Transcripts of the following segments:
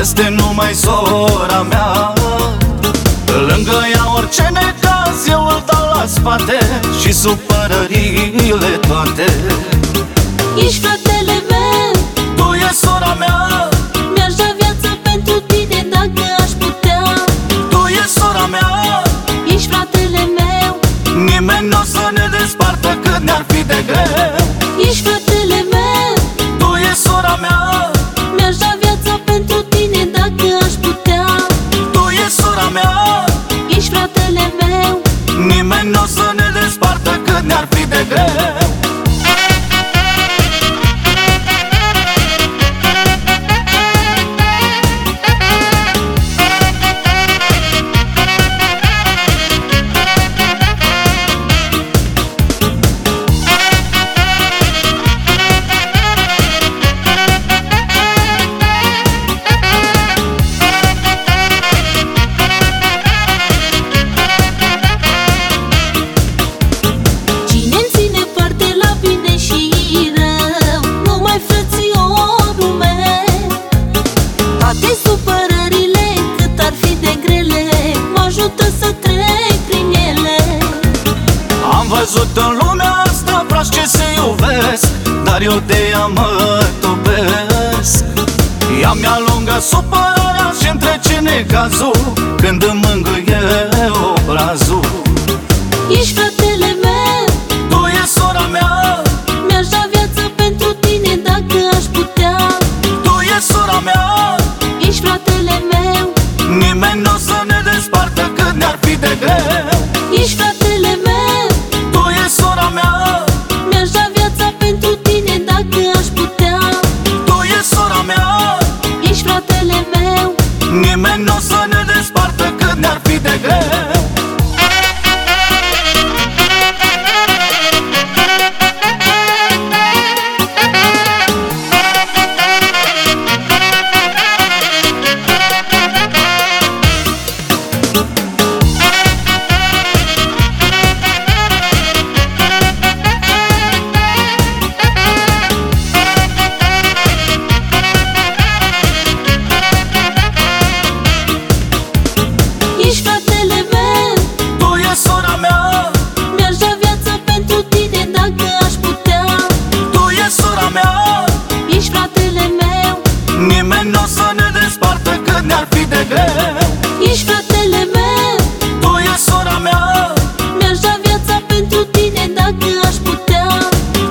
Este numai sora mea. Lângă ea orice necaz eu îl dau la spate Și supărările toate. Ești fratele meu. Tu e sora mea. Mi-aș da viață pentru tine dacă aș putea. Tu e sora mea. Ești fratele meu. Nimeni nu o să ne despartă cât ne-ar fi de greu ne-ar văzut în lumea asta frați ce se iubesc Dar eu de ea mă topesc. Ea mi-alungă supărarea și întrece necazul Când îmi mângâie obrazul. Ești fratele meu. Tu e sora mea. Mi-aș da viață pentru tine dacă aș putea. Tu e sora mea. Ești fratele meu. Nimeni nu o să ne despartă cât de greu. Ești fratele meu. Tu e sora mea. Mi-aș da viața pentru tine dacă aș putea.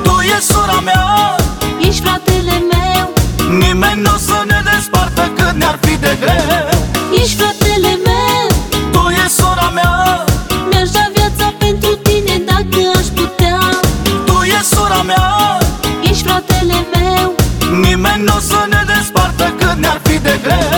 Tu e sora mea. Ești fratele meu. Nimeni nu o să ne despartă cât ne-ar fi de greu. Ești fratele meu. Tu e sora mea. Mi-aș da viața pentru tine dacă aș putea. Tu e sora mea. Ești fratele meu. Nimeni nu o să ne despartă cât ne-ar fi de greu